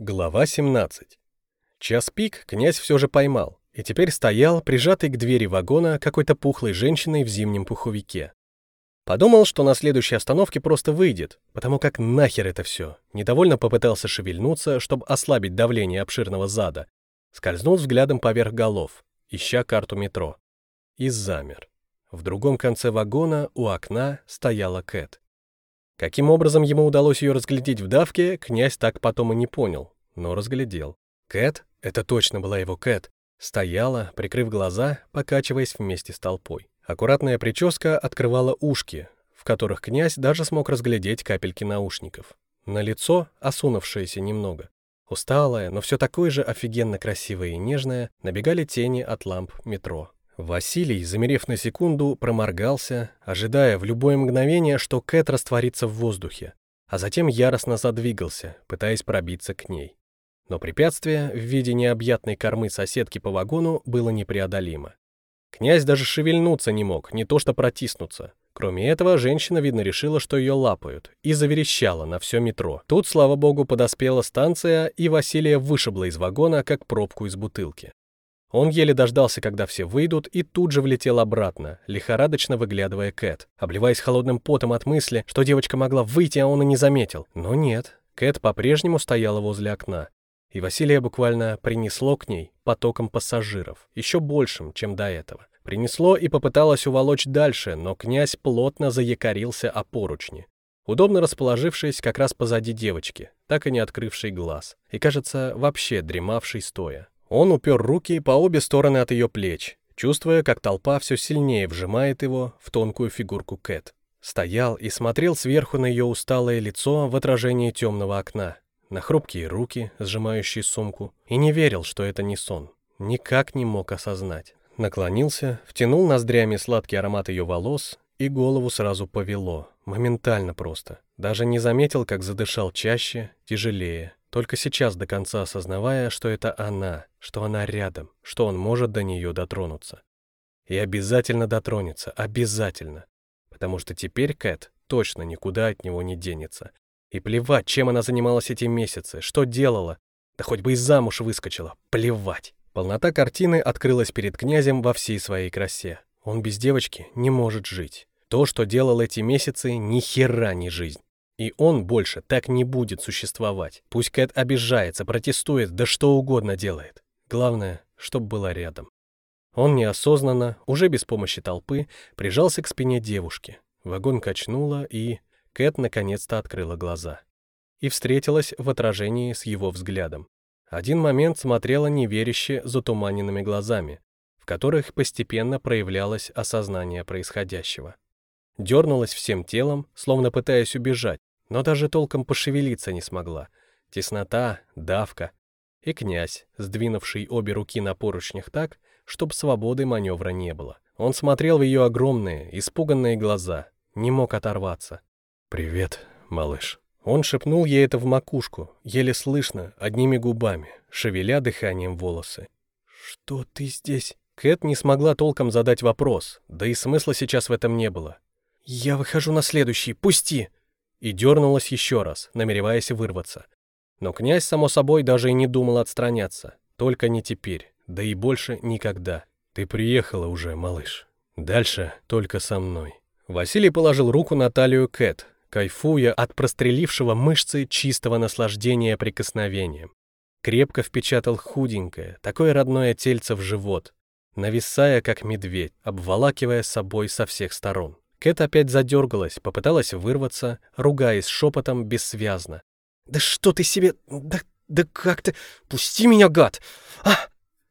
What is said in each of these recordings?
Глава 17. Час пик князь все же поймал, и теперь стоял, прижатый к двери вагона какой-то пухлой женщиной в зимнем пуховике. Подумал, что на следующей остановке просто выйдет, потому как нахер это все. Недовольно попытался шевельнуться, чтобы ослабить давление обширного зада. Скользнул взглядом поверх голов, ища карту метро. И замер. В другом конце вагона у окна стояла Кэт. Каким образом ему удалось ее разглядеть в давке, князь так потом и не понял, но разглядел. Кэт, это точно была его Кэт, стояла, прикрыв глаза, покачиваясь вместе с толпой. Аккуратная прическа открывала ушки, в которых князь даже смог разглядеть капельки наушников. На лицо, осунувшееся немного. Усталое, но все такое же офигенно красивое и нежное, набегали тени от ламп метро. Василий, замерев на секунду, проморгался, ожидая в любое мгновение, что Кэт растворится в воздухе, а затем яростно задвигался, пытаясь пробиться к ней. Но препятствие в виде необъятной кормы соседки по вагону было непреодолимо. Князь даже шевельнуться не мог, не то что протиснуться. Кроме этого, женщина, видно, решила, что ее лапают, и заверещала на все метро. Тут, слава богу, подоспела станция, и Василия вышибла из вагона, как пробку из бутылки. Он еле дождался, когда все выйдут, и тут же влетел обратно, лихорадочно выглядывая Кэт, обливаясь холодным потом от мысли, что девочка могла выйти, а он и не заметил. Но нет, Кэт по-прежнему стояла возле окна. И Василия буквально принесло к ней потоком пассажиров, еще большим, чем до этого. Принесло и попыталась уволочь дальше, но князь плотно заякорился о поручни, удобно расположившись как раз позади девочки, так и не открывшей глаз, и, кажется, вообще дремавшей стоя. Он упер руки по обе стороны от ее плеч, чувствуя, как толпа все сильнее вжимает его в тонкую фигурку Кэт. Стоял и смотрел сверху на ее усталое лицо в отражении темного окна, на хрупкие руки, сжимающие сумку, и не верил, что это не сон. Никак не мог осознать. Наклонился, втянул ноздрями сладкий аромат ее волос, и голову сразу повело, моментально просто. Даже не заметил, как задышал чаще, тяжелее, только сейчас до конца осознавая, что это она, что она рядом, что он может до нее дотронуться. И обязательно дотронется, обязательно. Потому что теперь Кэт точно никуда от него не денется. И плевать, чем она занималась эти месяцы, что делала. Да хоть бы и замуж выскочила, плевать. Полнота картины открылась перед князем во всей своей красе. Он без девочки не может жить. То, что делал эти месяцы, ни хера не жизнь. И он больше так не будет существовать. Пусть Кэт обижается, протестует, да что угодно делает. Главное, чтобы была рядом. Он неосознанно, уже без помощи толпы, прижался к спине девушки. Вагон качнуло, и Кэт наконец-то открыла глаза. И встретилась в отражении с его взглядом. Один момент смотрела неверяще затуманенными глазами, в которых постепенно проявлялось осознание происходящего. Дернулась всем телом, словно пытаясь убежать, но даже толком пошевелиться не смогла. Теснота, давка. И князь, сдвинувший обе руки на поручнях так, чтобы свободы маневра не было. Он смотрел в ее огромные, испуганные глаза, не мог оторваться. «Привет, малыш». Он шепнул ей это в макушку, еле слышно, одними губами, шевеля дыханием волосы. «Что ты здесь?» Кэт не смогла толком задать вопрос, да и смысла сейчас в этом не было. «Я выхожу на следующий, пусти!» И дернулась еще раз, намереваясь вырваться. Но князь, само собой, даже и не думал отстраняться. Только не теперь, да и больше никогда. «Ты приехала уже, малыш. Дальше только со мной». Василий положил руку на талию Кэт, кайфуя от прострелившего мышцы чистого наслаждения прикосновением. Крепко впечатал худенькое, такое родное тельце в живот, нависая, как медведь, обволакивая собой со всех сторон. Кэт опять задергалась, попыталась вырваться, ругаясь шепотом бессвязно. «Да что ты себе... Да, да как ты... Пусти меня, гад! А!»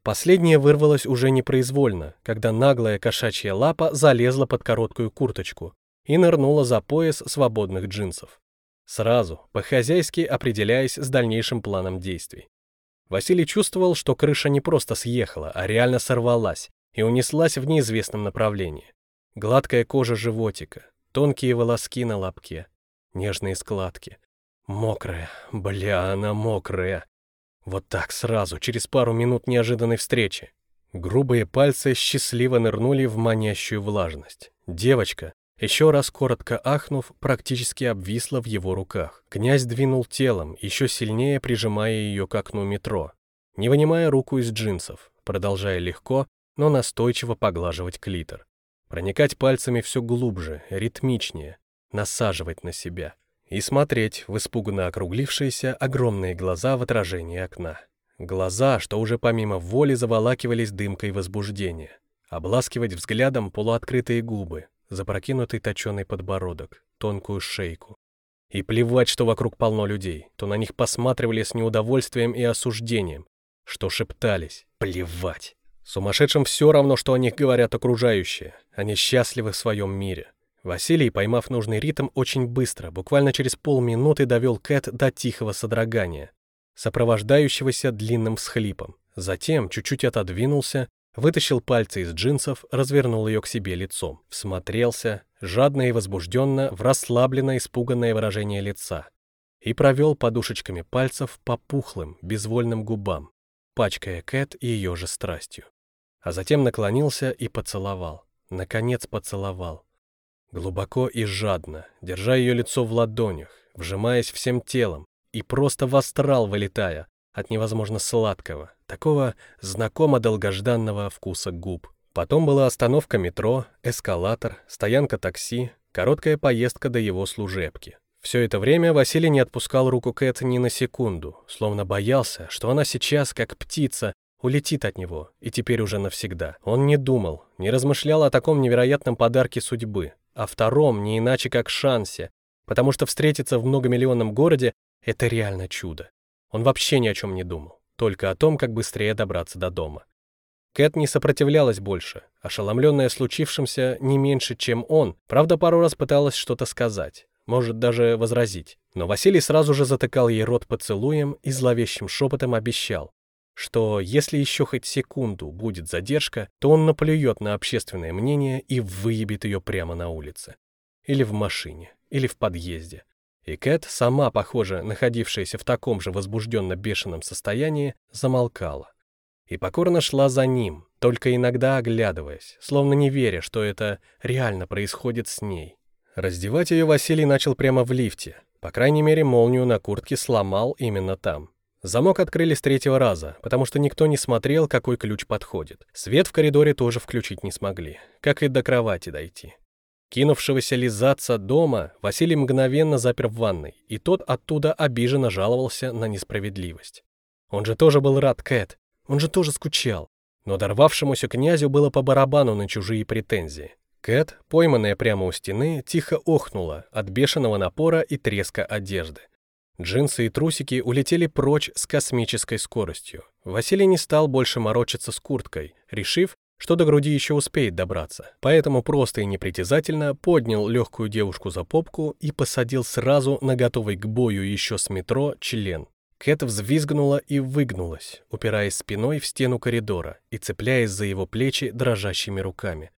Последнее вырвалось уже непроизвольно, когда наглая кошачья лапа залезла под короткую курточку и нырнула за пояс свободных джинсов. Сразу, по-хозяйски определяясь с дальнейшим планом действий. Василий чувствовал, что крыша не просто съехала, а реально сорвалась и унеслась в неизвестном направлении. Гладкая кожа животика, тонкие волоски на лобке, нежные складки. Мокрая, бля, она мокрая. Вот так сразу, через пару минут неожиданной встречи. Грубые пальцы счастливо нырнули в манящую влажность. Девочка, еще раз коротко ахнув, практически обвисла в его руках. Князь двинул телом, еще сильнее прижимая ее к окну метро, не вынимая руку из джинсов, продолжая легко, но настойчиво поглаживать клитор. Проникать пальцами все глубже, ритмичнее, насаживать на себя и смотреть в испуганно округлившиеся огромные глаза в отражении окна. Глаза, что уже помимо воли заволакивались дымкой возбуждения. Обласкивать взглядом полуоткрытые губы, запрокинутый точеный подбородок, тонкую шейку. И плевать, что вокруг полно людей, то на них посматривали с неудовольствием и осуждением, что шептались, плевать. Сумасшедшим все равно, что о них говорят окружающие, они счастливы в своем мире. Василий, поймав нужный ритм, очень быстро, буквально через полминуты довел Кэт до тихого содрогания, сопровождающегося длинным всхлипом. Затем чуть-чуть отодвинулся, вытащил пальцы из джинсов, развернул ее к себе лицом, всмотрелся, жадно и возбужденно, в расслабленное, испуганное выражение лица и провел подушечками пальцев по пухлым, безвольным губам, пачкая Кэт ее же страстью. А затем наклонился и поцеловал. Наконец поцеловал. Глубоко и жадно, держа ее лицо в ладонях, вжимаясь всем телом, и просто в астрал вылетая от невозможно сладкого, такого знакомо долгожданного вкуса губ. Потом была остановка метро, эскалатор, стоянка такси, короткая поездка до его служебки. Все это время Василий не отпускал руку Кэт ни на секунду, словно боялся, что она сейчас, как птица, улетит от него, и теперь уже навсегда. Он не думал, не размышлял о таком невероятном подарке судьбы, о втором, не иначе как шансе, потому что встретиться в многомиллионном городе — это реально чудо. Он вообще ни о чем не думал, только о том, как быстрее добраться до дома. Кэт не сопротивлялась больше, ошеломленная случившимся не меньше, чем он, правда, пару раз пыталась что-то сказать, может даже возразить. Но Василий сразу же затыкал ей рот поцелуем и зловещим шепотом обещал, что если еще хоть секунду будет задержка, то он наплюет на общественное мнение и выебет ее прямо на улице. Или в машине, или в подъезде. И Кэт, сама, похоже, находившаяся в таком же возбужденно-бешеном состоянии, замолкала. И покорно шла за ним, только иногда оглядываясь, словно не веря, что это реально происходит с ней. Раздевать ее Василий начал прямо в лифте. По крайней мере, молнию на куртке сломал именно там. Замок открыли с третьего раза, потому что никто не смотрел, какой ключ подходит. Свет в коридоре тоже включить не смогли, как и до кровати дойти. Кинувшегося лизаться дома, Василий мгновенно запер в ванной, и тот оттуда обиженно жаловался на несправедливость. Он же тоже был рад Кэт, он же тоже скучал. Но дорвавшемуся князю было по барабану на чужие претензии. Кэт, пойманная прямо у стены, тихо охнула от бешеного напора и треска одежды. Джинсы и трусики улетели прочь с космической скоростью. Василий не стал больше морочиться с курткой, решив, что до груди еще успеет добраться. Поэтому просто и непритязательно поднял легкую девушку за попку и посадил сразу на готовый к бою еще с метро член. Кэт взвизгнула и выгнулась, упираясь спиной в стену коридора и цепляясь за его плечи дрожащими руками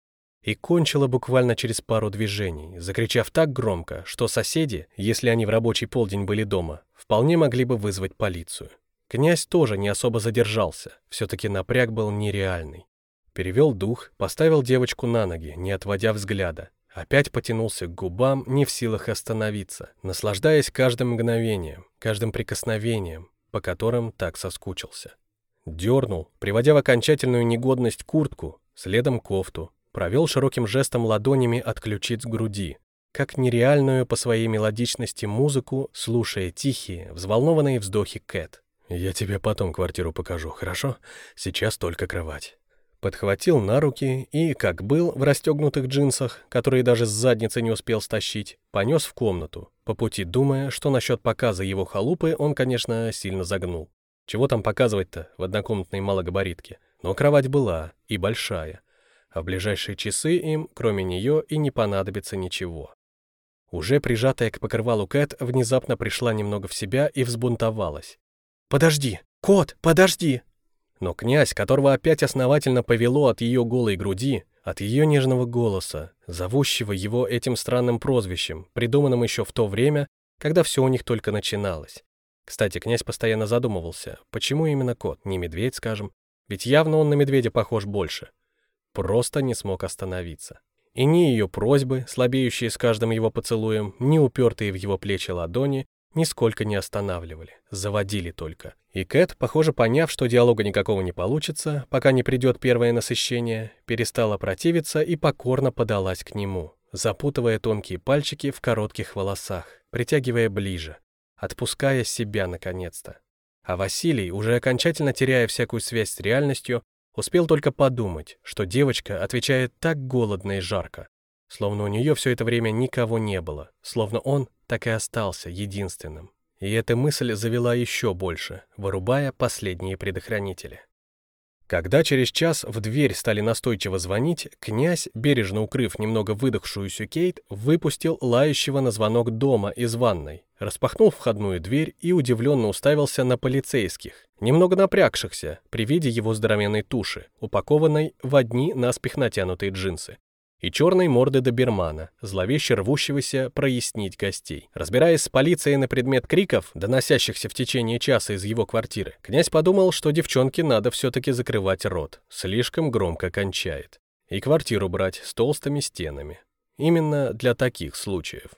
и кончила буквально через пару движений, закричав так громко, что соседи, если они в рабочий полдень были дома, вполне могли бы вызвать полицию. Князь тоже не особо задержался, все-таки напряг был нереальный. Перевел дух, поставил девочку на ноги, не отводя взгляда. Опять потянулся к губам, не в силах остановиться, наслаждаясь каждым мгновением, каждым прикосновением, по которым так соскучился. Дернул, приводя в окончательную негодность куртку, следом кофту, провел широким жестом ладонями от ключиц груди, как нереальную по своей мелодичности музыку, слушая тихие, взволнованные вздохи Кэт. «Я тебе потом квартиру покажу, хорошо? Сейчас только кровать». Подхватил на руки и, как был, в расстегнутых джинсах, которые даже с задницы не успел стащить, понес в комнату, по пути думая, что насчет показа его халупы он, конечно, сильно загнул. Чего там показывать-то в однокомнатной малогабаритке? Но кровать была, и большая а в ближайшие часы им, кроме нее, и не понадобится ничего. Уже прижатая к покрывалу Кэт внезапно пришла немного в себя и взбунтовалась. «Подожди! Кот, подожди!» Но князь, которого опять основательно повело от ее голой груди, от ее нежного голоса, зовущего его этим странным прозвищем, придуманным еще в то время, когда все у них только начиналось. Кстати, князь постоянно задумывался, почему именно кот, не медведь, скажем, ведь явно он на медведя похож больше просто не смог остановиться. И ни ее просьбы, слабеющие с каждым его поцелуем, ни упертые в его плечи ладони, нисколько не останавливали, заводили только. И Кэт, похоже, поняв, что диалога никакого не получится, пока не придет первое насыщение, перестала противиться и покорно подалась к нему, запутывая тонкие пальчики в коротких волосах, притягивая ближе, отпуская себя наконец-то. А Василий, уже окончательно теряя всякую связь с реальностью, успел только подумать, что девочка отвечает так голодно и жарко, словно у нее все это время никого не было, словно он так и остался единственным. И эта мысль завела еще больше, вырубая последние предохранители. Когда через час в дверь стали настойчиво звонить, князь, бережно укрыв немного выдохшуюся Кейт, выпустил лающего на звонок дома из ванной, распахнул входную дверь и удивленно уставился на полицейских, немного напрягшихся при виде его здоровенной туши, упакованной в одни наспех натянутые джинсы и черной морды добермана, зловеще рвущегося прояснить гостей. Разбираясь с полицией на предмет криков, доносящихся в течение часа из его квартиры, князь подумал, что девчонке надо все-таки закрывать рот, слишком громко кончает, и квартиру брать с толстыми стенами. Именно для таких случаев.